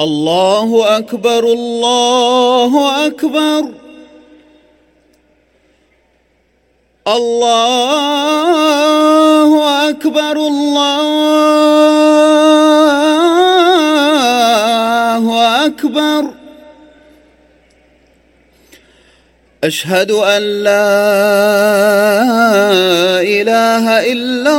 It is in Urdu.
الله أكبر الله أكبر الله أكبر الله أكبر أشهد أن لا إله إلا